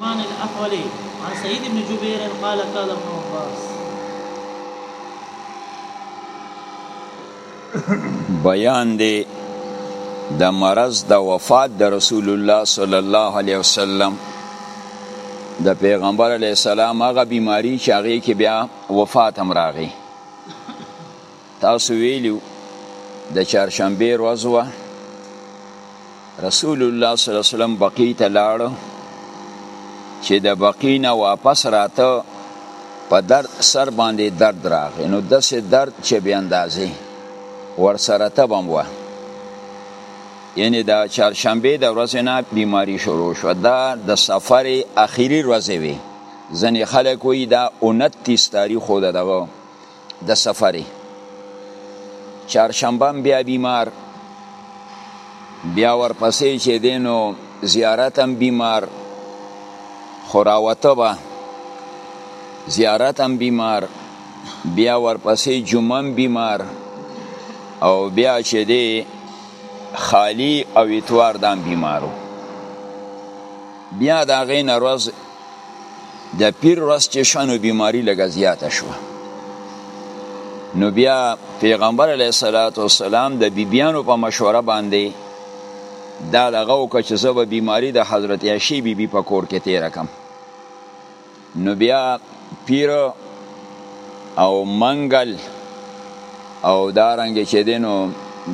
عثمان الاحولي عن سعيد بن جبير قال قال ابن عباس بیان دی د مرض د وفات د رسول الله صلی الله علیه وسلم د پیغمبر علیه السلام هغه بیماری چې هغه کې بیا وفات هم راغی تاسو ویلو د چهارشنبه ورځ وه رسول الله صلی الله علیه وسلم بقی ته لاړ چې د بقی نه واپس راته په درد سر باندې درد راغی نو داسې درد چې بې اندازې ورسره تبم وه یعنی د چهارشنبه د ورځې نه بیماری شروع شو دا د سفر اخیری ورځې وي ځنې خلک وایي دا 29 تاریخ خو دغه د سفرې چهارشنبه هم بیا بیمار بیا ورپسې چې دی نو زیارت هم بیمار خو راوته به زیارت هم بیمار بیا ورپسې جمعه هم بیمار او بیا چې دی خالی او اتوار دام بیمارو بیا د هغې نه ورځ د پیر ورځ چې شوه نو بیماري لږه زیاته شوه نو بیا پیغمبر علیه الصلاۃ والسلام د بیبیانو په مشوره باندې دا دغه وکړه چې زه به بیماري د حضرت عایشې بیبي په کور کې تېره کړم نو بیا پیر او منګل او دارنګ چې دینو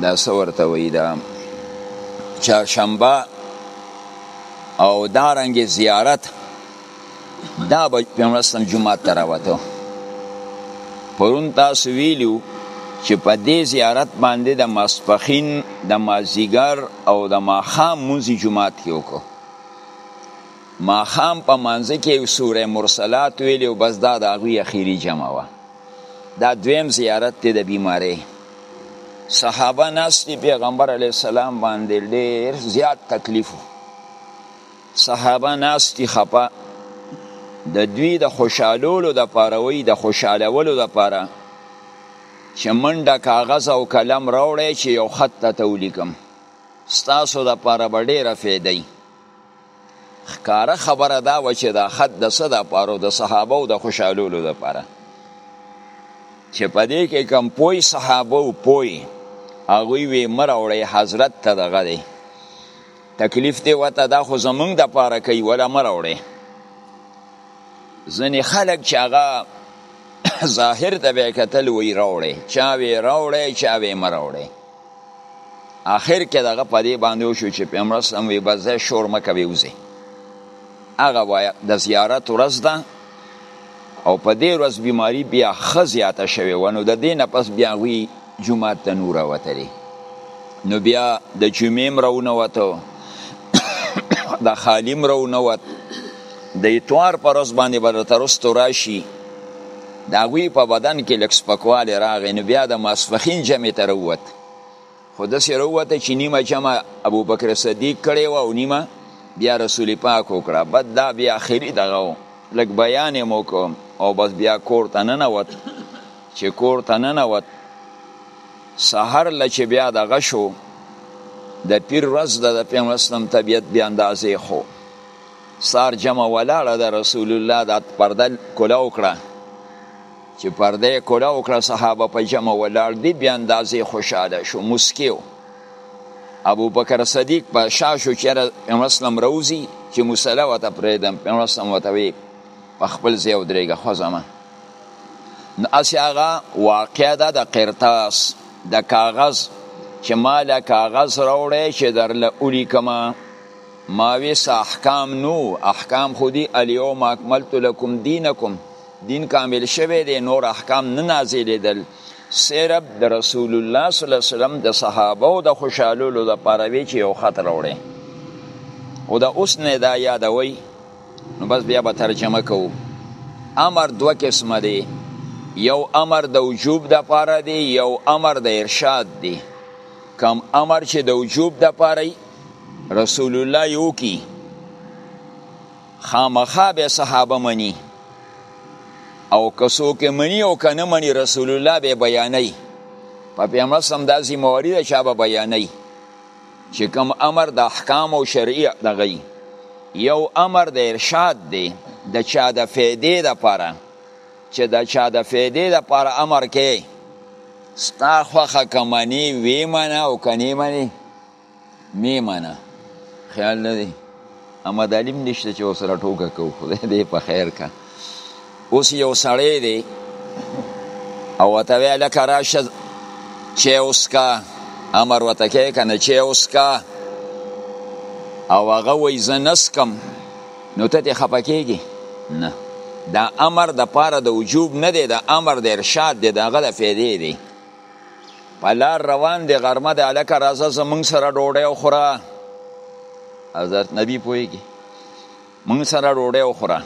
دا سورته وی دا چارشنبه او دارنګ زیارت دا به پیغمبر اسلام جمعه ته راوته پرون تاسو ویلو چې په دې زیارت باندې د ماسپخین د مازیګر او د ماښام مونځ جمعات کې وکړو ماخام په مانځ کې یو سوره مرسلات ویلی او بس دا د هغوی اخیری جمع وه دا دویم زیارت دی د بیماری صحابه ناستی پیغمبر علی السلام باندې ډیر زیات تکلیف صحابه ناستی خپه د دوی د خوشحالولو د پاره وی د خوشحالولو د پاره چې منډه کاغذ او قلم راوړی چې یو خط ته ولیکم ستاسو د پاره به ډیره فیدی ښکاره خبره دا و چې دا خط د څه دپاره د صحابه او د خوشحالولو دپاره چې په دې کې کم پوی صحابه او پوی هغوی وی مر اوړی حضرت ته دغه دی تکلیف دی وته دا خو زمونږ د پاره کوي ولا مر اوړی ځنې خلک چې هغه ظاهر ته به کتل وی راوړی چا وی راوړی چا وی مر اوړی اخر کې دغه په دې باندې وشو چې پیغمبر اسلام وی بس ځای شور مه کوي وځي هغه وایه د زیارت ورځ ده او په دې ورځ بیماری بیا ښه زیاته شوې وه نو د دې نه پس بیا هغوی جومات ته نور راوتلې نو بیا د جمعې هم راونوتو د خالي هم راونوت د اتوار په ورځ باندې به درته رستو راشي د هغوی په بدن کې لږ سپکوالی راغی نو بیا د ماسپښین جمع ته راووت خو داسې راووته چې نیمه جمع ابوبکر صدیق کړې وه او نیمه بیا رسول پاک وکړه بد دا بیا آخري دغه و لږ بیان یې مو کوم او بس بیا کور ته ننوت چې کور ته ننوت سهار له چې بیا دغه شو د پیر ورځ ده د پیغمبر اسلام طبیعت بیا اندازې خو سار جمع ولاړه د رسول الله د پرده کولاو کړه چې پرده کولاو کړه صحابه په جمع ولاړ دی بیا اندازې خوشاله شو مسکیو ابو بکر صدیق په شاشو چر مسلم روزی چې مصلی وته پرېدم په مسلم وته وی په خپل ځای ودرېګه خو زما نو اسی هغه واقع ده د قرطاس د کاغذ چې مال کاغذ راوړی چې درله اولی کما ماوی سه احکام نو احکام خودی الیوم اکملت لکم دینکم دین کامل شوه دی نور احکام نه نازلیدل سیرب د رسول الله صلی الله علیه وسلم د صحابه او د خوشالولو د پاره وی چې یو خط راوړي او دا اوس نه دا یادوي نو بس بیا به ترجمه کوو امر دوه قسمه دی یو امر د وجوب د پاره دی یو امر د ارشاد دی کم امر چې د وجوب د پاره رسول الله یو کی خامخا به صحابه منی او کسو کې منی او کنه منی رسول الله به بیانای په پیغمبر سم د ذمہواری د چا به بیانای چې کوم امر د احکام او شرعي دغه یو امر د ارشاد دی د چا د فیدې د پاره چې د چا د فیدې د پاره امر کې ستا خوخه کمنی وی منه او کنی منی میمنه خیال نه دی احمد علیم نشته چې وسره ټوکه کو خدای دې په خیر کا اوس یو سړی دی او ته وی لکه راشه چې اوس کا امر وته کې کنه چې اوس کا او هغه وای زنسکم نو ته دې خپکیږي نه دا امر د پاره د وجوب نه دی دا امر د ارشاد دی داغه د فیدې دی په لار روان دی غرمه ده هلکه راځه زمونږ سره ډوډۍ وخوره حضرت نبی پوهېږي مونږ سره ډوډۍ وخوره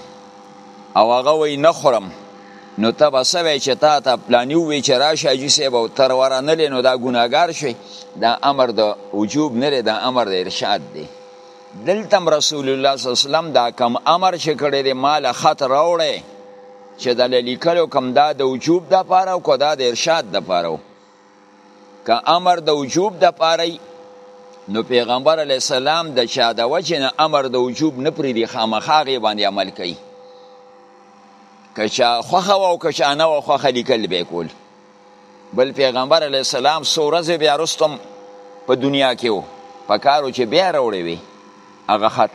او هغه وایي نه خورم نو ته به څه وایې چې تا ته پلاني ووایي چې راشه حاجي صاحب او تر ورنلې نو دا ګناهګار شوی دا امر د وجوب نه دی دا امر د ارشاد دی دلته رسول الله صلی الله علیه وسلم دا کم امر چې کړی دی مال خط راوړی چې د لیکلو کم دا د وجوب د پاره او کدا د ارشاد د پاره که امر د وجوب د پاره نو پیغمبر علی السلام د چا د وجه نه امر د وجوب نه پری دی خامخاغه باندې عمل کوي که چا خوخه او که چا نه خوخه لیکل به کول بل پیغمبر علی السلام سورز بیا رستم په دنیا کې وو په کارو چې بیا راوړې وي هغه خط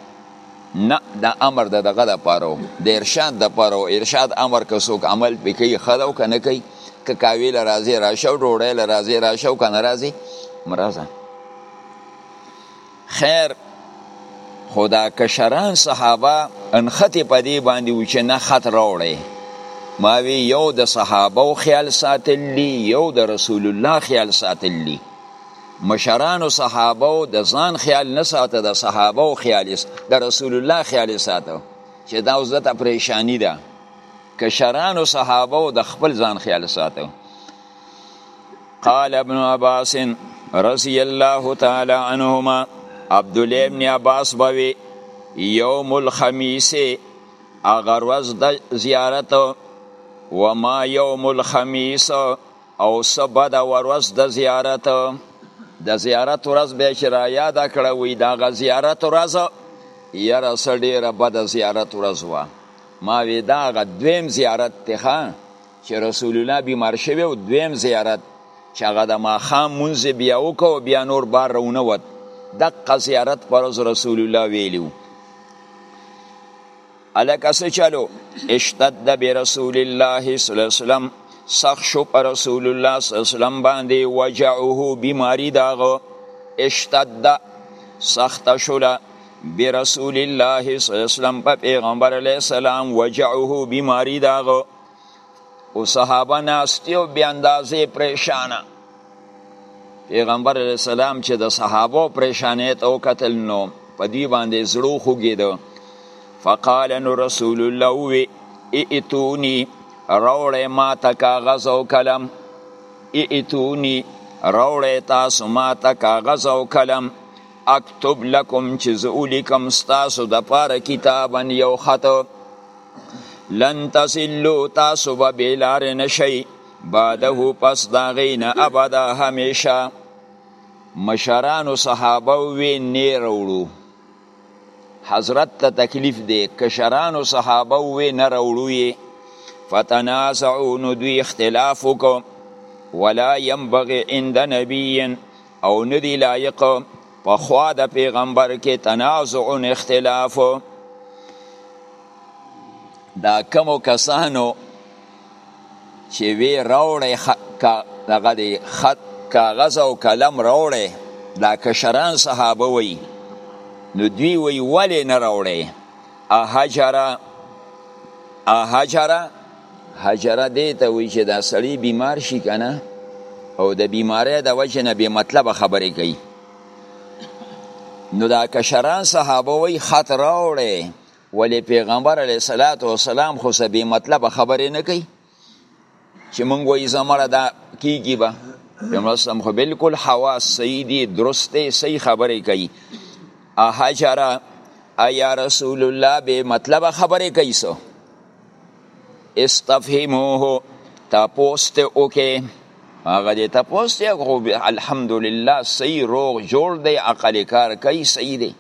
نه د امر د دغه د پاره د ارشاد د پاره ارشاد امر که څوک عمل پکې خدا او کنه کوي که کاوی ل راځي راشه او ډوړې ل راځي راشه او کنه راځي مرزه خیر خدا کشران صحابه انختی په دی باندې و چې نه خط راوړی ما وی یو د صحابه او خیال ساتل دی یو د رسول الله خیال ساتل دی مشران او صحابه او د ځان خیال نه ساته د صحابه او خیال د رسول الله خیال ساته چې دا اوس دته پریشانی ده کشران او صحابه او د خپل ځان خیال ساته قال ابن عباس رضی الله تعالی عنهما عبد الله ابن عباس بوي یوم الخمیس اگر ورځ د زیارت و ما یوم الخمیس او سبد ورځ د زیارت د زیارت ورځ به چې را یاد کړه وی دا غ زیارت ورځ یره سړي رب د زیارت ورځ وا ما وی دا غ دویم زیارت ته چې رسول الله بیمار شوی او دویم زیارت چې هغه د ماښام مونځ بیا وکړو بیا نور بار رونه وت دقه زیارت پر رسول الله ویلیو الکه څه چلو اشتد برسول الله صلی الله علیه وسلم سخ شو پر رسول الله صلی الله علیه وسلم باندې وجعه بیماری داغه اشتد سخت شولا برسول الله صلی الله علیه وسلم په پیغمبر علیه السلام وجعه بیماری داغه او صحابه ناستی او بی اندازې پریشانه پیغمبر علیه السلام چې د صحابه پریشانې ته وکتل نو په دوی باندې زړه خوږېده فقال نو رسول الله وی ائتونی روړې ما ته کاغذ او قلم ائتونی روړې تاسو ما ته کاغذ او قلم اکتب لکم چې زه ولیکم ستاسو د پاره کتابا یو خط لن تسلو تاسو به بیلار نشی بعده پس داغین ابدا همیشه مشران و صحابه وی نی روړو حضرت ته تکلیف دی کشران و صحابه وی نه روړو یې فتنازعو نو دوی اختلاف وکړو ولا ينبغي عند نبي او نه دی لایق په خوا د پیغمبر کې تنازع او اختلاف دا کمو کسانو چې وی راوړی دغه دی خط کاغذ او قلم راوړی دا کشران صحابه وی نو دوی وی ولی نه راوړی احجره احجره حجره دې ته وایي چې دا سړی بیمار شي که نه او د بیمارۍ د وجې نه بې مطلبه خبرې کوي نو دا کشران صحابه وایي خط راوړی ولې پیغمبر علیه صلات وسلام خو څه بې مطلبه خبرې نه کوي چې مونږ وایي زمړه دا کیږي به پیغمبر صلی خو بالکل حواس صحیح دي درست دی صحیح خبرې کوي احجره ایا رسول الله بې مطلبه خبرې کوي څه استفهموه تپوس ته وکې هغه دې تپوس ته خو الحمدلله صحیح روغ جوړ دی عقل کار کوي صحیح دی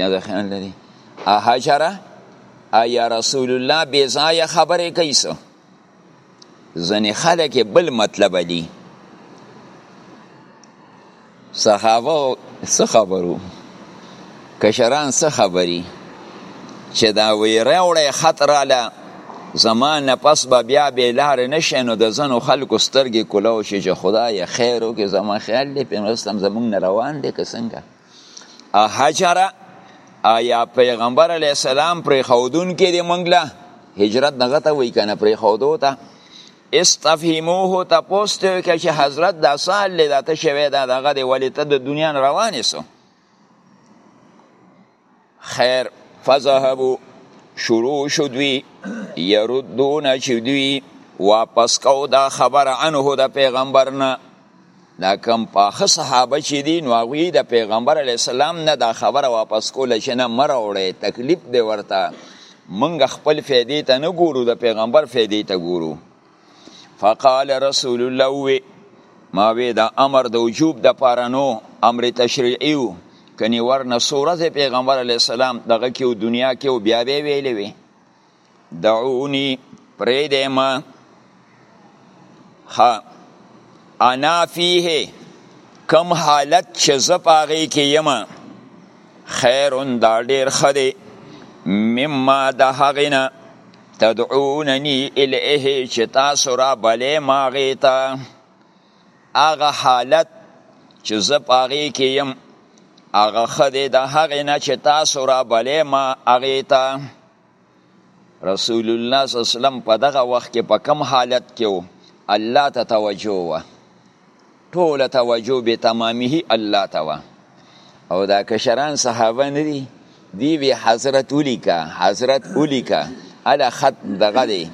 یا د خیال لري احجره ایا رسول الله بې ځایه خبرې کوي څه ځنې خلک بل مطلب دي صحابه څه خبرو کشران څه خبري چې دا ویره وړی خطر له زمان پس به بیا به لار نشه نو د زنو خلکو سترګې کولاو شي چې خدای خیر وکړي زما خیال دی په نستم زمونږ نه روان دی که څنګه احجره آیا پیغمبر علی السلام پر خودون کې دی مونږ له هجرت دغه ته وای کنه پر خودو ته استفهموه ته پوسټ کې چې حضرت د سال له دته شوی دا دغه دی ولې ته د دنیا روانې سو خیر فذهبو شروع شو دوی یردون چې دوی واپس کو دا خبر عنه د پیغمبر نه دا کم پاخه صحابه چې دي نو هغوی د پیغمبر علی السلام نه دا خبره واپس کوله چې نه مه راوړی تکلیف دی ورته موږ خپل فیدې ته نه ګورو د پیغمبر فیدې ته ګورو فقال رسول الله وی ما وی دا امر د وجوب د پاره نو امر تشریعی وو کني ورنه سورز پیغمبر علی السلام دغه کې دنیا کې او بیا به ویلې وی دعونی پرې دې ما ها انا فيه کم حالت چې زپاغي کې یم خیرون دا ډیر خدي مما د هغینه تدعوننی الیه چې تاسو را بلې ماغې ته هغه حالت چې زه په هغې کې یم هغه ښه دی د هغې نه چې تاسو را بلې ما هغې ته رسول الله صلی الله علیه وسلم په دغه وخت کې په کم حالت کې و الله ته توجه وه ټوله توجه به تمامه الله ته وه او دا کشران صحابه نه دي دی وی حضرت ولیکا حضرت ولیکا علا خط دغه دی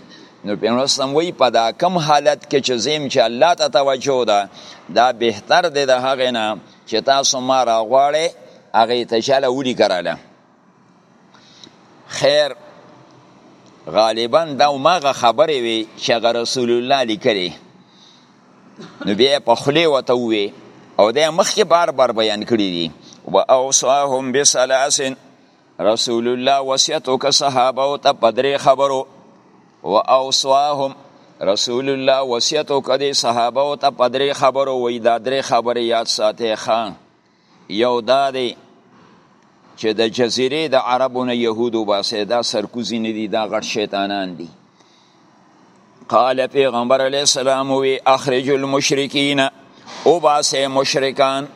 نو پیغمبر سم وی په دا کم حالت کې چې زم چې الله ته توجه ده دا بهتر دی د هغه نه چې تاسو ما راغواړئ هغه ته چاله ولیکراله خیر غالبا دا مغه خبرې وي چې هغه رسول الله لیکلې نو بیا په خلی وته وي او دا مخکې بار بار بیان کړی دي و اوصاهم بثلاث رسول الله وصیت وک صحابه او ته پدری خبرو و اوصاهم رسول الله وصیت وک دي صحابه او ته پدری خبرو وې دا درې خبرې یاد ساتي خان یو دا دی چې د جزیرې د عربو نه یهود وباسي دا سرکوزي نه دي دا غټ شیطانان دي قال پیغمبر علیه السلام وی اخرج المشرکین وباسي مشرکان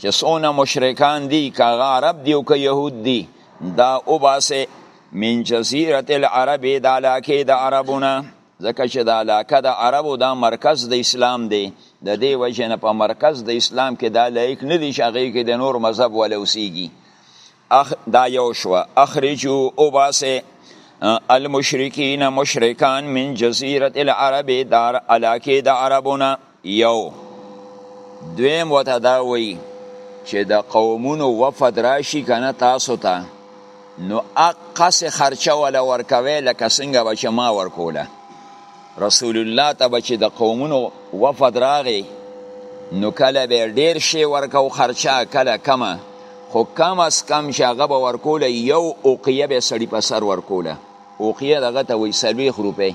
چې څونه مشرکان دي که هغه عرب دي او که یهود دي دا وباسي من جزیرة العرب د علاقې د عربونه ځکه چې دا علاقه د عربو دا مرکز د اسلام دی د دې وجه نه په مرکز د اسلام کې دا لایق نه دی چې هغې کې د نور مذهب ولا اوسیږي اخ دا یو شو اخرجو او باسه المشرکین مشرکان من جزیره العرب دار علاقه د عربونه یو دویم وته دا وی چې د قومونو وفد راشي کنه تاسو ته نو اقص خرچه ولا ورکوي لکه څنګه بچ ما ورکوله رسول الله ته بچ د قومونو وفد راغی نو کله به ډیر شی ورکو خرچه کله کمه خو کم از کم چې هغه به ورکوله یو اوقیه به سړی په سر ورکوله اوقیه دغه ته وی سلویخ روپی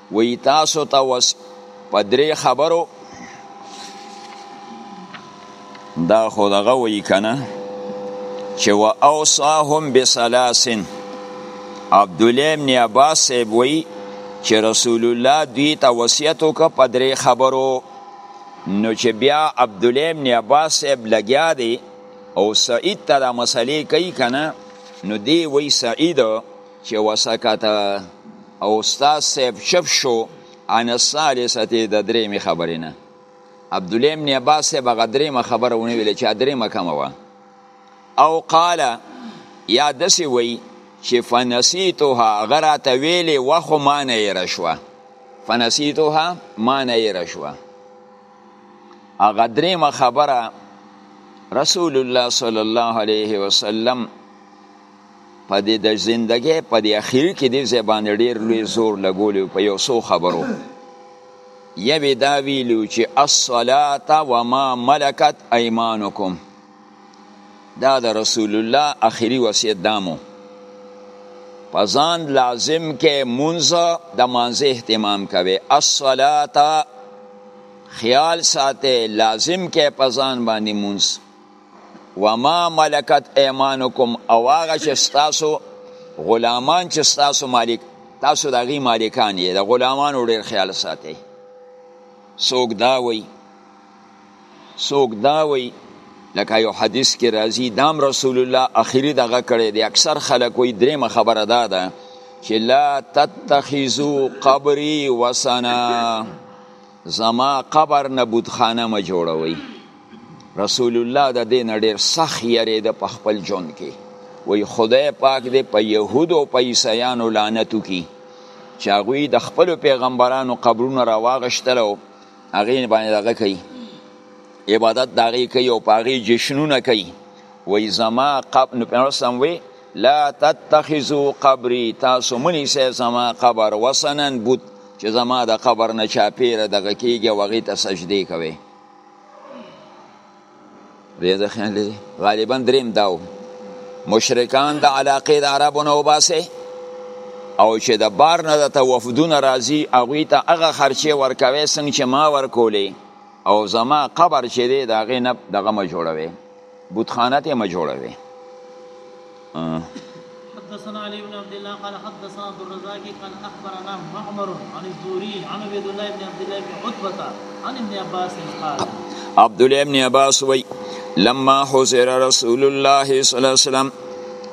وی تاسو ته وس په درې خبرو دا خو دغه وی کنه چې و اوصاهم بسلاسن عبد الله ابن عباس صاحب وی چې رسول الله دوی ته وصیت وکړ په درې خبرو نو چې بیا عبد الله ابن عباس صاحب لګیا دی او سعید ته دا مسلې کوي کنه نو دی وی سعید چې وسکت او استاد صاحب چپ شو ان الثالثه د درې می خبرې نه عبد الله ابن عباس صاحب غدرې ما خبره ونی ویل چې درې ما کومه وا او قال یا دسی وی چې فنسیتها غراته ویلې وخو ما نه یې رشوه فنسیتها ما نه یې رشوه هغه درېمه خبره رسول الله صلی الله علیه وسلم په دې د زندګۍ په دې اخیری کې دې ځای باندې ډیر لوی زور لګولی په یو څو خبرو یوې دا ویلو چې الصلاه وما ملکت ایمانکم دا د رسول الله اخیری وصیت دامو پزان لازم کې منځ د مانځه اهتمام کوي الصلاه خیال ساته لازم کې پزان باندې منځ وما ملکت ایمانکم او هغه چې ستاسو غلامان چې ستاسو مالک تاسو د هغې مالکان یې د غلامانو ډېر خیال ساتئ څوک دا وی څوک دا وی لکه یو حدیث کې راځي دام رسول الله اخیری دغه کړی دی اکثر خلک وی درېمه خبره دا ده چې لا تتخذو قبري وسنا زما قبر نه بودخانه مه جوړوي رسول الله د دین ډیر سخت یریده په خپل جون کې وی خدای پاک دې په يهودو او په عیسایانو لعنت وکي چې هغه د خپل پیغمبرانو قبرونه راواغشتل او هغه باندې دغه کوي عبادت دغه کوي او پاغي جشنونه کوي وی زما قبر نو پیغمبر سم وی لا تتخذوا قبري تاسو منی سه زما قبر وسنن بوت چې زما د قبر نه چاپیره دغه کیږي او هغې ته سجدې کوي ریاض خیال دی غالبا دریم داو مشرکان د علاقې د عربو نه وباسي او چې د بار نه د وفدونه راځي هغوی ته هغه خرچې ورکوي څنګه چې ما ورکولې او زما قبر چې دی د هغې نه دغه مه جوړوي بوتخانه ته ما جوړوي حدثنا علي بن عبد الله قال حدثنا عبد الرزاق قال اخبرنا معمر عن الزوري عن عبد الله بن عبد الله بن عتبة عن ابن عباس قال عبد الله بن عباس وي لما حضر رسول الله صلى الله عليه وسلم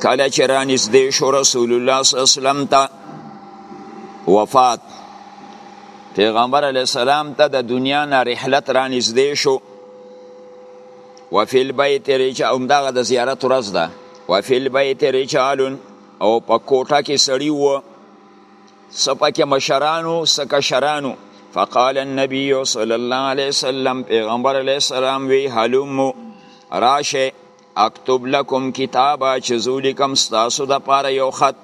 کله چې را نږدې شو رسول الله صلی الله علیه وسلم ته وفات پیغمبر علیه السلام ته د دنیا نه رحلت را نږدې شو وفي البيت رجال همدغه د زیارت ورځ ده وفي البيت رجال او په کوټه کې سړی وو سپکه مشرانو سکشرانو فقال النبي صلى الله عليه وسلم پیغمبر علیه السلام وی حلم راشه اكتب لكم کتابا چې زولیکم ستاسو د پاره یو خط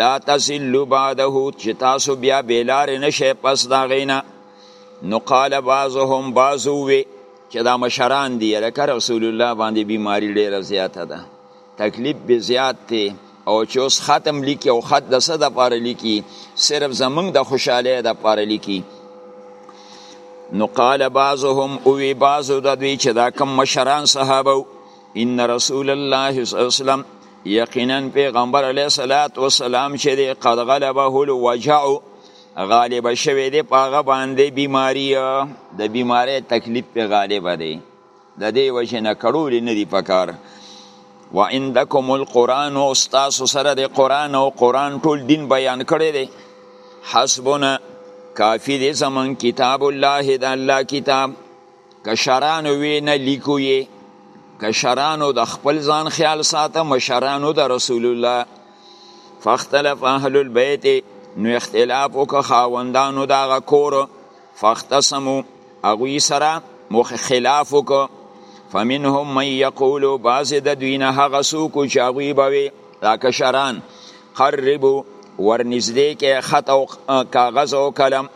لا تزلوا بعده چې تاسو بیا بیلار نشه پس دا غینا نو قال بعضهم بعضو وی چې دا مشران دی لکه رسول الله باندې بیماری ډیره زیاته ده تکلیف به زیات دی او چې اوس ختم لیکي او خط د څه د پاره لیکي صرف زمونږ د خوشحالی د پاره لیکي نو قال بعضهم او وی بعضو د دوی چې دا کم مشران صحابه ان رسول الله صلی الله علیه وسلم یقینا پیغمبر علیه الصلاۃ والسلام چې قد غلبه الوجع غالب شوی دی په هغه باندې بیماری د بیماری تکلیف په غالب دی د دې وجه نه کړول نه دی پکار و عندکم القرآن او تاسو سره د قرآن او قرآن ټول دین بیان کړی دی حسبنا کافی دی زمون کتاب الله د الله کتاب کشران وینه لیکو یې کشرانو د خپل ځان خیال ساته مشرانو د رسول الله فاختلف اهل البيت نو اختلاف وکړه خاوندانو دغه کور فاختصمو هغوی سره مخ خلاف وکړه فمنهم من یقول بعضې د دوی نه هغه څوک چې هغوی به وي دا کشران قربو ورنږدې کې خط او کاغذ او قلم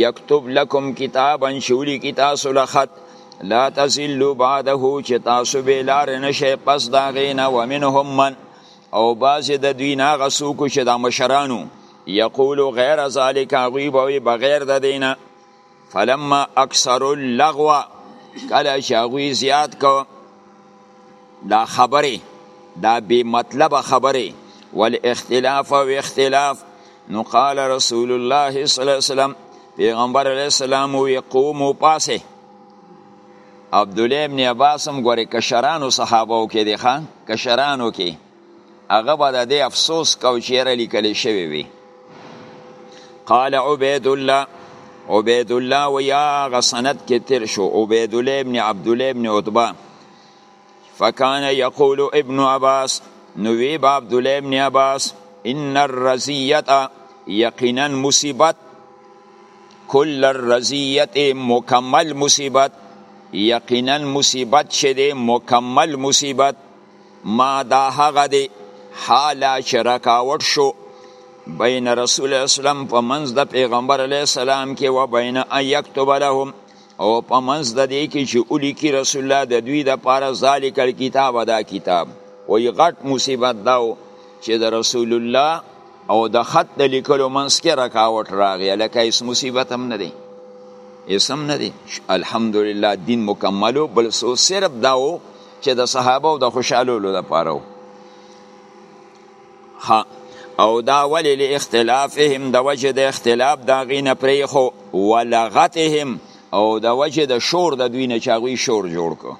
یکتب لکم کتابا چې ولیکي تاسو له خط لا تزلو بعده چې تاسو بې لارې نشئ پس د هغې نه ومنهم من او بعض د دوی نه هغه څوک چې دا مشرانو یقولو غیر ذالک هغوی به وي بغیر د دینه فلما اکثر اللغو کله چې هغوی زیات کو دا خبرې دا بې مطلبه خبرې والاختلاف او اختلاف نو قال رسول الله صلی الله علیه وسلم پیغمبر علیه السلام وی قومو پاسه عبدالله ابن عباس هم ګورې کشرانو صحابه کې دی ښه کشرانو کې هغه به د دې افسوس کو چې یاره لیکل شوی وي قال عبید الله عبید الله و یا هغه سند کې تیر شو عبید الله ابن عبدالله ابن عتبه فکان یقول ابن عباس نو وی به عبدالله ابن عباس ان الرزیت یقینا مصیبت کل الرزیت مکمل مصیبت یقینا مصیبت چې دی مکمل مصیبت ما دا هغه دی حالا چې رکاوټ شو بین رسول اسلام په منځ د پیغمبر علی السلام کې و بین ان یكتب لهم او په منځ د دې کې چې ولیکي رسول الله د دوی دپاره ذالک الکتاب دا کتاب وایي غټ مصیبت دا و چې د رسول الله او د خط د لیکلو منځ کې رکاوټ راغی لکه هیڅ مصیبت هم نه دی هیڅ هم نه دی الحمدلله دین مکمل و بل څه صرف دا و چې د صحابه او د خوشحالولو لپاره و ها او دا ولی له اختلافهم د وجه د اختلاف دا غینه پرې خو ولغتهم او د وجه د شور د دوی نه چاغوی شور جوړ کو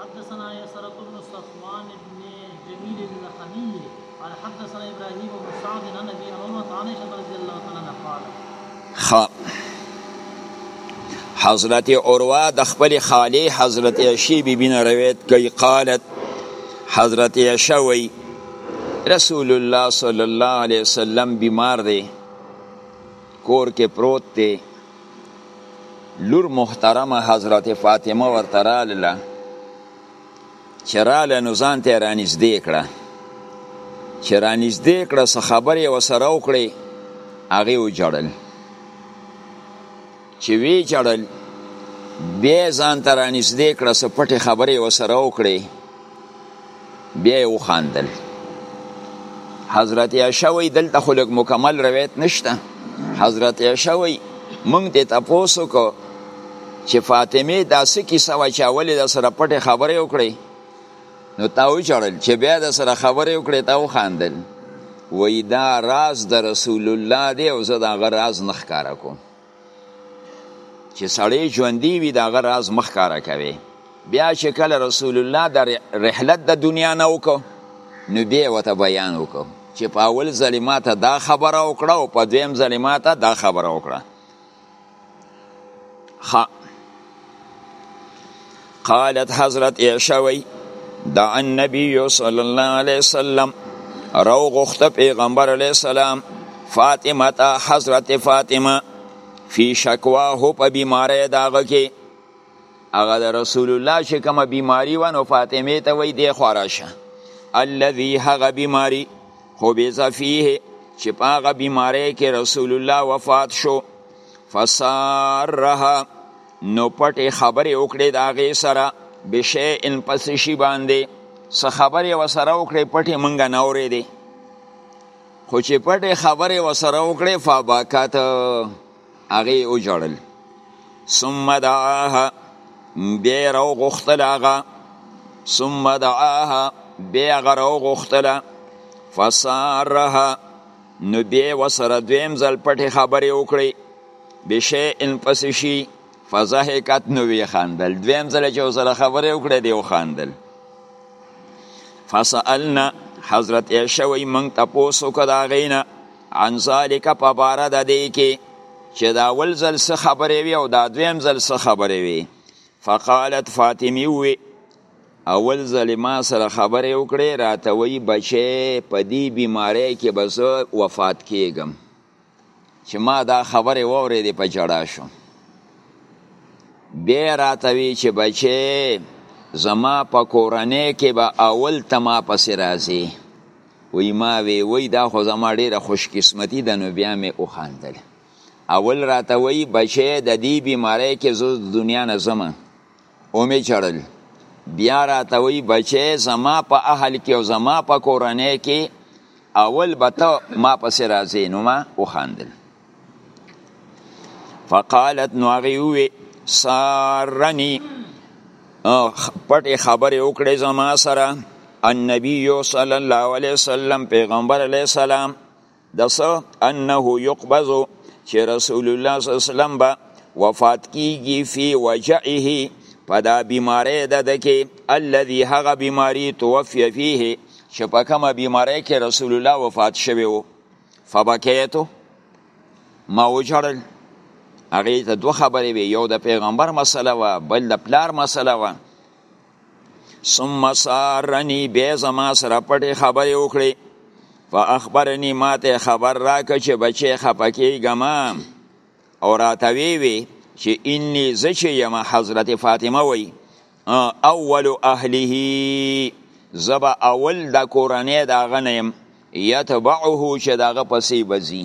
حدثنا يسرة بن صفوان بن جميل النخعي قال حدثنا ابراهيم بن سعد عن ابي عروة عن عائشة رضي الله عنها قالت خ حضرت عروه د خپل خالی حضرت عشی بی بی روایت کوي قالت حضرت عشی وی رسول الله صلی الله علیه وسلم بیمار دی کور کې پروت دی لور محترمه حضرت فاطمه ورته رااله چې راله نو ځان ته رانږدې کړه چې رانږدې کړه څه خبرې وسره وکړې هغه وجړل چې وی جړل بیا ځان ته رانږدې کړه څه پټې خبرې وسره وکړې بیا یې وخاندل حضرت عائشه وی دلته خو لږ مکمل روایت نشته حضرت عائشه وی مونږ ته تاسو کو چې فاطمه دا څه کیسه وه چې اول یې درسره پټې خبرې وکړې نو تا وژړل چې بیا درسره خبرې وکړې تا وخاندل وایي دا راز د رسول الله دی او زه د هغه راز نه ښکاره کوم چې سړی ژوندی وي د هغه راز مه ښکاره کوې بیا چې کله رسول الله د رحلت د دنیا نه وکړو نو بیا یې ورته بیان وکړو چې په اول ځلې ماته دا خبره وکړه او په دویم ځلې ماته دا خبره وکړه خا قالت حضرت عائشہ وی دا النبی صلی الله علیه وسلم رو غخت پیغمبر علیه السلام فاطمه تا حضرت فاطمه فی شکواه په بیماری داغه کې هغه د رسول الله چې کومه بیماری و نو فاطمه ته وای دی خو راشه الذي هغه بیماری خو بیز فيه چې په هغه بیماری کې رسول الله وفات شو فسارها نو پټې خبرې وکړې د هغې سره بشی ان پس شي باندې څه خبرې وسره وکړې پټې مونږ نه اورېدې خو چې پټې خبرې وسره وکړې فباکت هغې وژړل ثم دعاها بیا یې راوغوښتله هغه ثم دعاها بیا یې هغه راوغوښتله فسارها نو بیا ورسره دویم ځل پټې خبرې وکړې بشیء پسې شي فضحکت نو وی خاندل دویم ځل چې وسره خبرې وکړې دی خاندل فسالنا حضرت عائشه وی مونږ تاسو کو دا غینا عن ذالک په بار د دې کې چې دا اول ځل څه خبرې وی او دا دویم ځل څه خبرې وی فقالت فاطمی وی اول ځل ما سره خبرې وکړې راته وی بچې په دې بیماری کې بس وفات کیږم چې ما دا خبره واورېدې په جړا شو بیا راته وی چې بچې زما په کورنۍ کې به اول ته ما پسې راځي وی ما وی وی دا خو زما ډېره خوشقسمتي ده نو بیا مې وخاندل اول راته وی بچې د دې بیمارۍ کې زه د دنیا نه ځمه ومې چړل بیا راته وی بچی زما په اهل کې او زما په کورنۍ کې اول به ته ما پسې راځې نو ما وخاندل فقالت نو هغې ووې سارني پټې خبرې وکړې زما سره النبي صلی الله علیه وسلم پیغمبر علیه السلام دس انه یقبض چې رسول الله صلی الله علیه وسلم به وفات کیږي فی وجعه په دا بیماری د دکې الذي هغه بیماری توفی فیه چې په کومه بیماری کې رسول الله وفات شوی وو فبکیتو ما وجړل هغه ته دوه خبرې وي یو د پیغمبر مسله و بل د پلار مسله و ثم سارنی بیا زما سره پټې خبرې وکړې فاخبرنی ما ته خبر راکړه چې بچې خفه کېږم او راته وی وی چې انی زه چې یم حضرت فاطمه وی اول اهله زبا اول د کورنۍ د هغه نه یم یتبعه چې د هغه پسې به ځي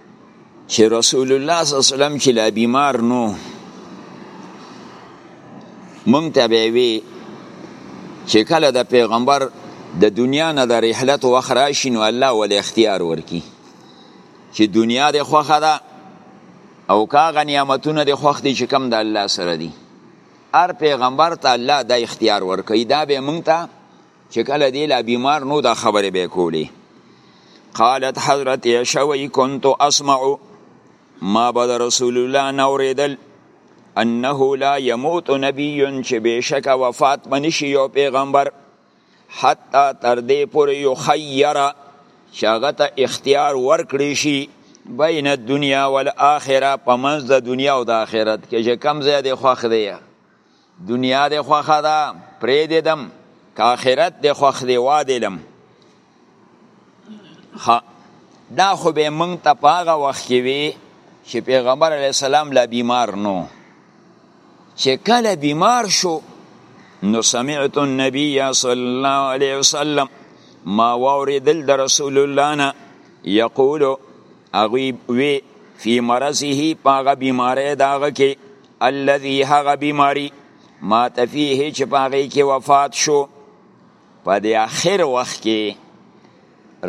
چې رسول الله صلی الله علیه وسلم چې لا بیمار نو مونږ ته به وی چې کله د پیغمبر د دنیا نه د رحلت وخت راشي نو الله ول اختیار ورکی چې دنیا د خوخه ده او کاغه نعمتونه د خوخ دي چې کم د الله سره دي هر پیغمبر ته الله د اختیار ورکی دا به مونږ ته چې کله دی لا بیمار نو دا خبرې به کولی قالت حضرت عائشہ وی كنت اسمع ما بد رسول الله نوریدل انه لا يموت نبي چې بشک وفات بنشي یو پیغمبر حتی تر دې پورې یو خیره چې هغه ته اختیار ورکړي شي بین الدنیا والآخره په منځ د دنیا او د آخرت کې چې کم ځای دی خوښ دی دنیا د خوخه ده پرې دې دم که آخرت د خوخ دی وادلم خا دا خو به مونږ ته په هغه وخت کې وي چې پیغمبر علی السلام لا بیمار نو چې کله بیمار شو نو سمعت النبي صلی الله علیه وسلم ما واوریدل د رسول الله نه یقول اغي وی فی مرضه پاغه بیماری داغه کې الذي هغه بیماری ما تفیه چې پاغې کې وفات شو په دې اخر وخت کې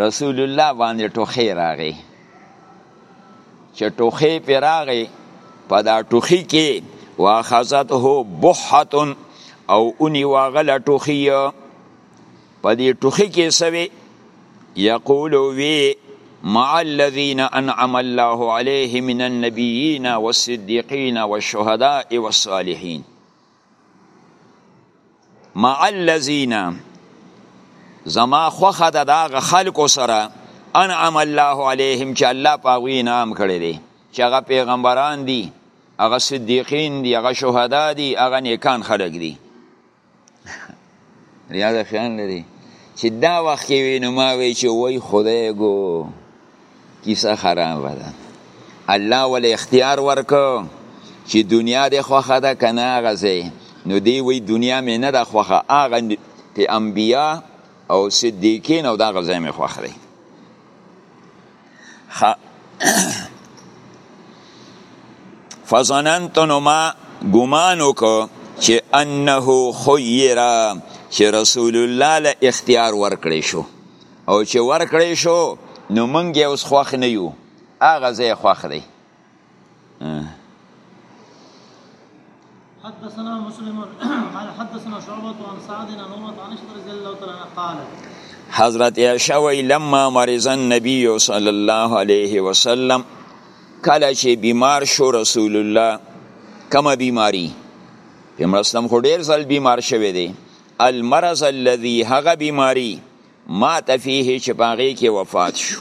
رسول الله باندې ټوخی راغی چې ټوخی پې راغی په دا ټوخی کې واخذته بحتن او اونی واغله ټوخی په دې ټوخي کې سوي یقول وی مع الذين انعم الله عليه من النبيين والصديقين والشهداء والصالحين مع الذين زما خوخه د داغه خلکو سره انعم الله عليهم چې الله پاوی نام کړی دی چې هغه پیغمبران دي هغه صدیقین دي هغه شهدا دي هغه نیکان خلک دي ریاض افیان لري چې دا وخت کې وي نو ما وی چې وای خدای ګو کیسه خرابه ده الله ول اختیار ورکو چې دنیا د خوخه ده کنه غزه نو دی وی دنیا مې نه ده خوخه اغه په انبیا او صدیقین او دا غزه مې خوخه ده فظننت نو ما ګمان وکړ چې انه خیرا چې رسول الله له اختیار ورکړې شو او چې ورکړې شو نو مونږ یې اوس خوښ نه یو هغه ځای خوښ دی حدثنا مسلم قال حدثنا شعبة عن سعد عن عمر عن عائشة رضي الله تعالى عنها قالت حضرت عائشة وی لما مرض النبي صلى الله عليه وسلم کله چې بیمار شو رسول الله کما بیماری پیغمبر اسلام خو ډیر ځل بیمار شوی دی المرض الذي هغه بیماری مات فيه چې پاغې کې وفات شو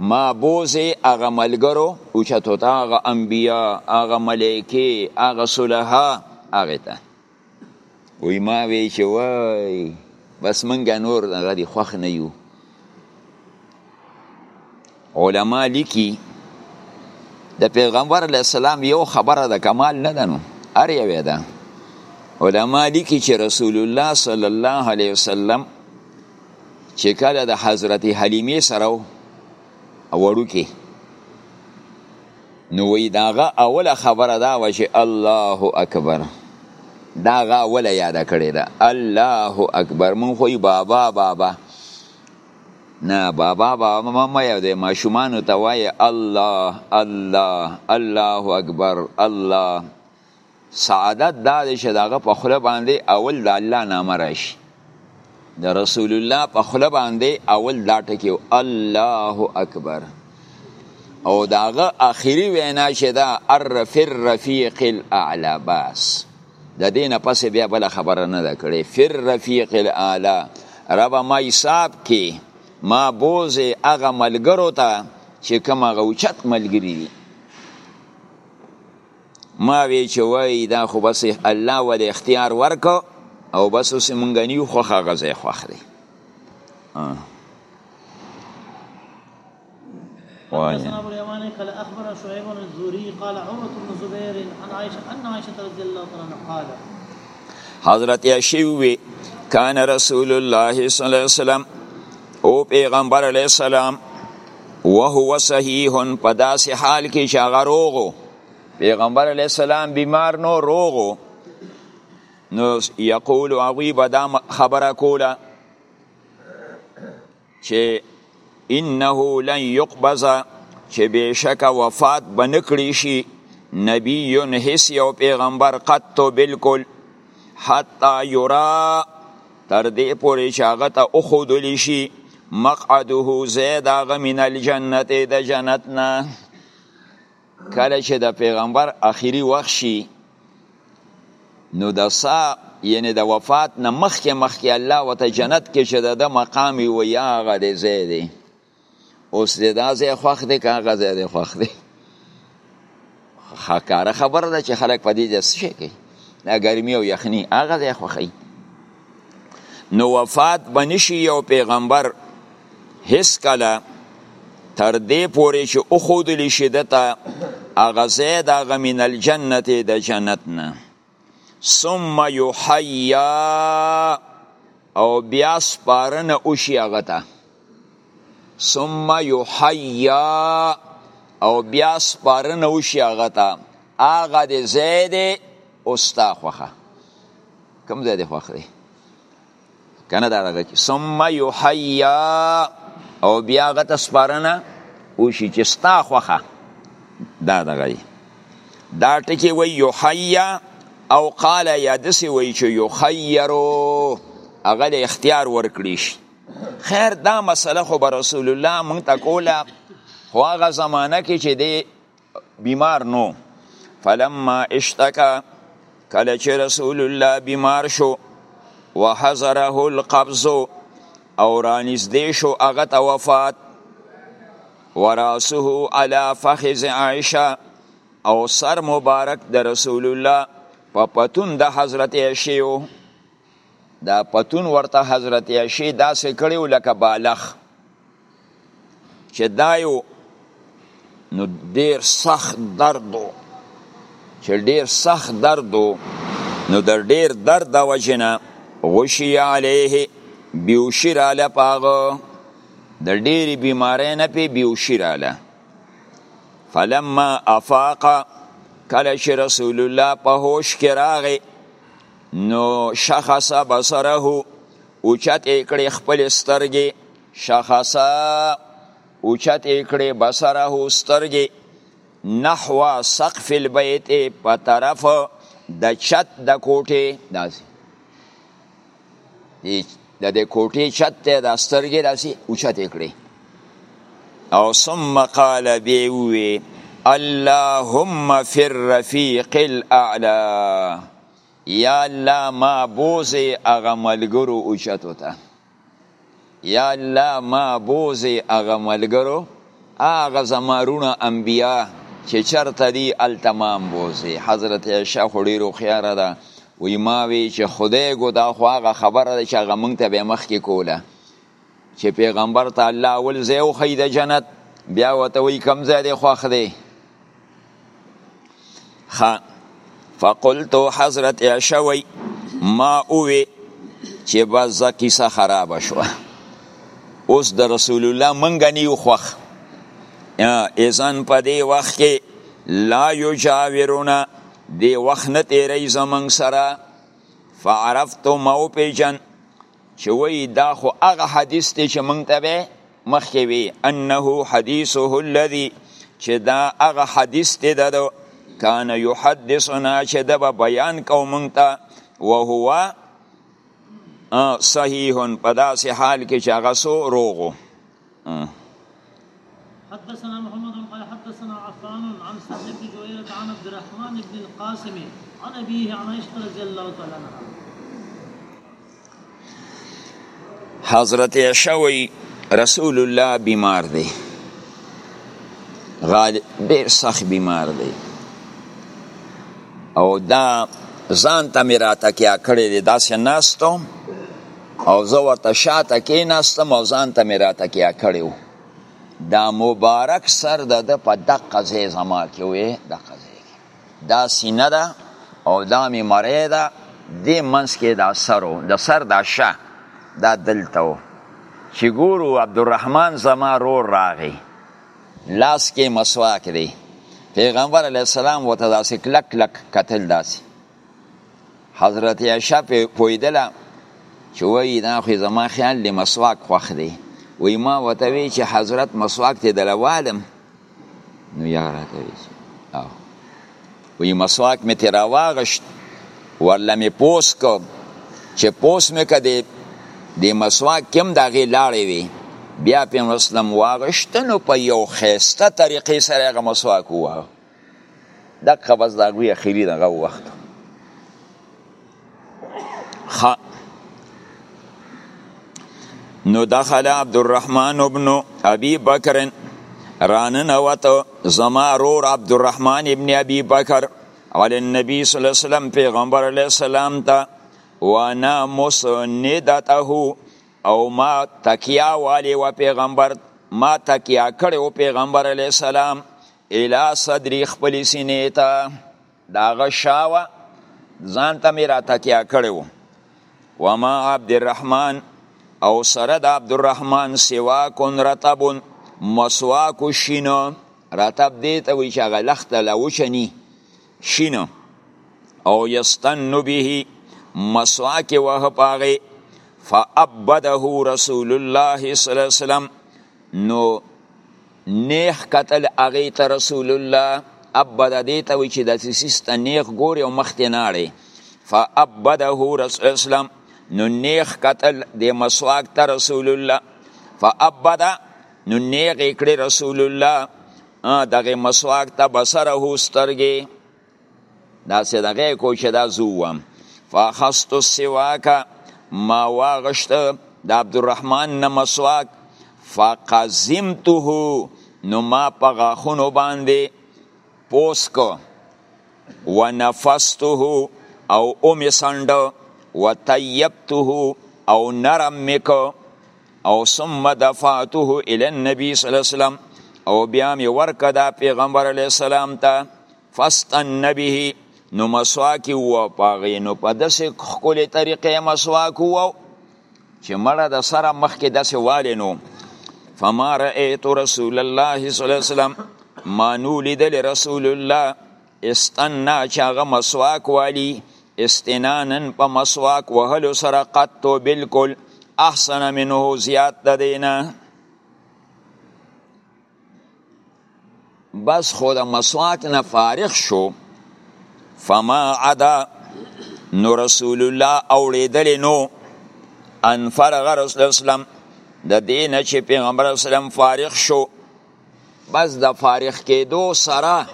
ما بوزي هغه ملګرو اوچتو ته هغه انبیا هغه ملایکې هغه صلحا هغه ته وی ما وی چې وای بس منګه نور دغه دی خوښ نه یو علما لیکي د پیغمبر علی السلام یو خبره د کمال نه ده نو هر یوه ده علما لیکي چې رسول الله صلی الله علیه وسلم چې کله د حضرت حلیمه سره وړوکی نو وی داغه اوله خبره دا و چې الله اکبر داغه اوله یاد کړی دا الله اکبر مون خو بابا بابا نه بابا بابا ماما یو دی ماشومان ته وای الله الله الله اکبر الله سعادت دا دی چې داغه په خوله باندې اول د الله نامه راشي د رسول الله په خوله باندې اول دا ټکی الله اکبر او داغه اخیری وینا چې دا الرف الرفیق الاعلى باس د دینه پس بیا بل خبره نه ده کړې فر رفیق الاعلى رب ما حساب کې ما بوزه هغه ملګرو ته چې کوم غوچت ملګری دي ما وی چې وای دا خو بس الله ول اختیار ورک او بس اوس مونږ نیو خو هغه ځای خوښ دی حدثنا ابو اليمان قال اخبر شعيب بن الزهري قال عروه بن الزبير عن عائشه ان عائشه رضي الله عنها قال حضرت عائشه وی کان رسول الله صلی الله علیه وسلم او پیغمبر علیه السلام وهو صحیح په داسې حال کې چې هغه روغو پیغمبر علی السلام بیمار نو روغو نو یقول هغوی به دا خبره کوله چې انه لن یقبض چې بېشکه وفات به نه کړی شي نبی هیڅ یو پیغمبر قط بالکل حتی یرا تر دې پورې چې هغه ته وښودل شي مقعده زید هغه من الجنت د جنت نه کله چې د پیغمبر اخیری وخت شي نو د سا یعنی د وفات نه مخکې مخکې الله وته جنت کې چې د مقام وي هغه دی ځای دی اوس دې دا ځای خوښ دی که هغه ځای دې خوښ دی ښکاره خبره ده چې خلک په دې ځای څه شی کوي دا ګرمي او یخني هغه ځای خوښوي نو وفات به نشي یو پیغمبر هیڅ کله تر دې پورې چې وښودلی شي ده ته هغه ځای د هغه من الجنت د جنت نه ثم یحیا او بیا سپارنه وشي هغه ته ثم یحیا او بیا سپارنه وشي هغه ته هغه د زید اوستا خوخه کوم ځای دی خوخه دی کنه دا دغه کې ثم یحیا او بیا غته سپارنه او شي چې ستا خوخه دا دغه دا ټکی وی یحیا او قال یا دسی وی چې یخیرو هغه له اختیار ورکړي شي خیر دا مسله خو رسول الله مونږ ته کوله خو هغه زمانہ کې چې دی بیمار نو فلما اشتکا کله چې رسول الله بیمار شو وحضره القبض او رانږدې شو هغه ته وفات وراسه علی فخذ عائشه او سر مبارک د رسول الله په پتون د حضرت عائشه دا پتون ورته حضرت عشی داسې کړیو لکه بالخ چې دایو نو ډیر سخت دردو چې ډیر سخت دردو نو در ډیر درد وجنه غشی علیه بیوشی را لپاغه د ډیری بیماری نه پی بیوشی را له فلما افاق کله چې رسول الله په هوش کې راغی نو شخص بصره اوچت اکړي خپل سترګې شخص اوچت اکړي بصره سترګې نحو سقف البيت په طرف د چت د کوټې داسې د دې کوټې چت ته د سترګې داسې اوچت اکړي او ثم قال بيوي اللهم في الرفيق الاعلى یا الله ما بوزې هغه ملګرو اوچتو ته یا الله ما بوزې هغه ملګرو هغه زما رونه انبیا چې چرته دي هلته ما هم بوزې حضرت عایشه خو ډېر هوښیاره ده وی ما وی چې خدای ګو دا خو هغه خبره ده چې هغه مونږ ته به مخکې کوله چې پیغمبر ته الله اول ځای وښیي د جنت بیا ورته وایي کوم ځای دی خوښ دی فقلت حضرت عائشه وی ما اوی چې بس کیسه خراب شوه اوس د رسول الله منګ نیو خوخ ایزن په دی وخت کې لا یجاورونه دی وخت نه تیری زمنګ سره فعرفت مو پیجن چې وایي دا خو هغه حدیث دی چې مونږ ته به مخکې وي انه حدیثه الذي چې دا هغه حدیث دی د کان یحدثنا چې د به بیان کو مونږ ته وهو صحیح په داسې حال کې چې هغه سو روغو حدثنا محمد قال حدثنا عفان عن سعد بن جويرة عن عبد الرحمن بن القاسم عن أبيه عن عائشة رضي الله تعالى عنها حضرت عشوی رسول الله بیمار دی غالب ډیر سخت بیمار دی او دا ځان ته مې راته کیا کړی دی داسې ناستم او زه ورته شاته کېناستم او ځان ته مې راته کیا کړی و دا مبارک سر د ده په دقه ځای زما کې وې دقه ځای کې دا سینه ده او دا مې مری ده دې منځ کې دا سر و د سر دا شه دا دلته و چې ګورو عبدالرحمن زما رور راغی لاس کې مسواک دی پیغمبر علیه السلام ورته داسې کلک کلک کتل داسې حضرت عائشه پویدله چې وای دا خو زما خیال دی مسواک خوښ دی وای ما وته وی چې حضرت مسواک ته دلوالم نو یا راته وی او وی مسواک می تیرا واغشت ورله می پوس کو چې پوس می کده د مسواک کم دغه لاړې وی بیا په مسلم واغشت نو په یو خيسته طریقې سره غو مسواک وو دغه بس د هغوی اخري دغه وخت خ نو دخل عبد الرحمن ابن ابي بکر رانن وت زما رور عبد الرحمن ابن ابي بکر علی النبي صلی الله علیه وسلم پیغمبر علیه السلام ته وانا مسندته او ما تکیا والی و پیغمبر ما تکیا کړو پیغمبر علیه السلام الی صدری خپل سینې ته داغه شاوه ځان ته مې را تکیا کړی و وما عبدالرحمن او سره د عبدالرحمن سواکون رتبون مسواکو شینو رتب دی ته وی چې هغه لخته له وچني شینو او یستنو به مسواک وه پاغه فابده رسول الله صلی الله علیه وسلم نو نیخ کتل هغې ته رسول الله ابد دې ته وی چې د سیس ته نیخ ګوري او مخ ته ناړي فابده رسول اسلام نو نیخ کتل د مسواک ته رسول الله فابده نو نیغ کړی رسول الله دغه مسواک ته بصره سترګې داسې دغه کو چې دا زو وم فاخست السواک ما واغشت د عبدالرحمن نه مسواک فقزمته نو ما په غاښونو باندې پوس کو ونفسته او اومې سنډه وطیبته او نرم مې کو او ثم دفعته الى النبي صلی الله علیه وسلم او بیا مې ورکه دا پیغمبر علیه السلام ته فاستن به نو مسواک و پاغې نو په داسې ښکلې طریقې مسواک و چې مړه د سره مخکې داسې والې نو فما رأيت رسول الله صلی الله علیه وسلم ما نو لیدل رسول الله استنا چې هغه مسواک والی استنانن په مسواک وهلو سره قط بالکل احسن منه زیات د دینه بس خو د مسواک نه فارغ شو فما عدا نو رسول الله اوړېدل نو ان فرغ رسول اسلام د دین چې پیغمبر اسلام فارغ شو بس د فارغ کېدو سره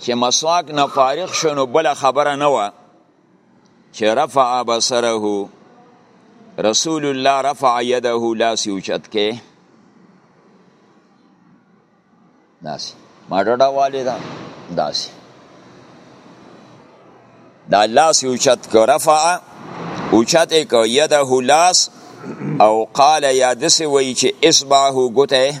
چې مسواک نه فارغ شو نو بل خبره نه و چې رفع بصره رسول الله رفع يده لاس اوچت کې داسې ما ډډه والي دا داسې دا لاس اوچت که رفع اوچت که یده لاس او قال یا دسې وایي چې اصبعه ګوته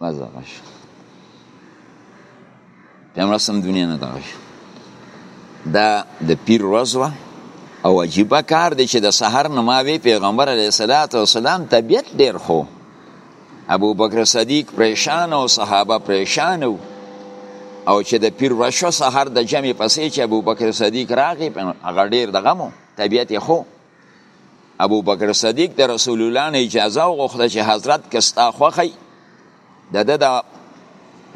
ما زغه شو پیغمبر سم دنیا نه دغه شو دا د پیر ورځ وه او عجیبه کار دی چې د سحر نه ما وی پیغمبر علیه الصلاۃ والسلام طبیعت ډیر خو ابو بکر صدیق پریشان او صحابه پریشان او او چې د پیر ورځ شو سحر د جمع پسې چې ابو بکر صدیق راغی هغه ډیر دغه مو طبیعت خو ابو بکر صدیق د رسول الله نه اجازه وغوښته چې حضرت که ستا خوښی د ده د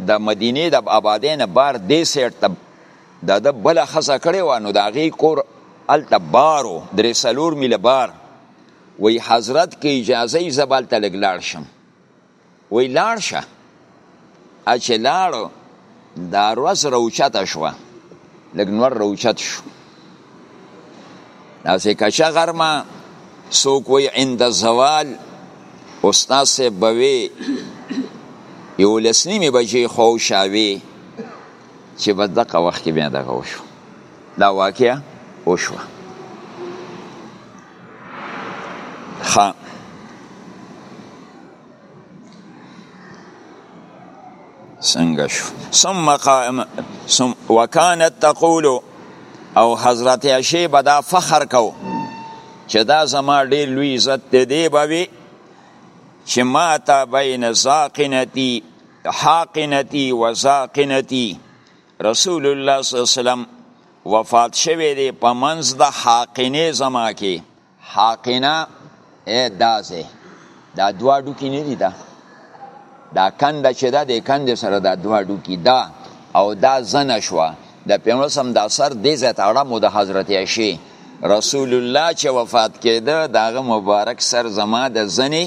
د مدینې د آبادۍ نه بار دې سیټ ته د ده بله ښځه کړې وه نو د هغې کور هلته بار و درې څلور میله بار وایي حضرت که اجازه یې زه به هلته لږ لاړ شم وی لاړ شه اچ لاړو دا روز روچت شو لګ نور روچت شو داسې کشه غرمه څوک وی عند زوال استاد صاحب بوي یو لسنیمې بجې خو شاوي چې بس دغه وخت کې بیا دغه وشو دا واقعیا وشوه ها څنګه شو ثم قائم ثم وكانت تقول او حضرت عائشه به دا فخر کو چې دا زما ډېر لوی عزت دی دی به وي چې ما ته بین زاقنتی حاقنتی و زاقنتی رسول الله صلی الله علیه وسلم وفات شوی دی په منځ د حاقنې زما کې حاقنه ای دازه دا دوا ډوکی نه دی دا دا کند چې دا د کند سره دا دوا ډوکی دا او دا زنه شوه د پیغمبر سم د اثر دې زت اړه مو د حضرت عائشه رسول الله چې وفات کېده داغه مبارک سر زما د زنی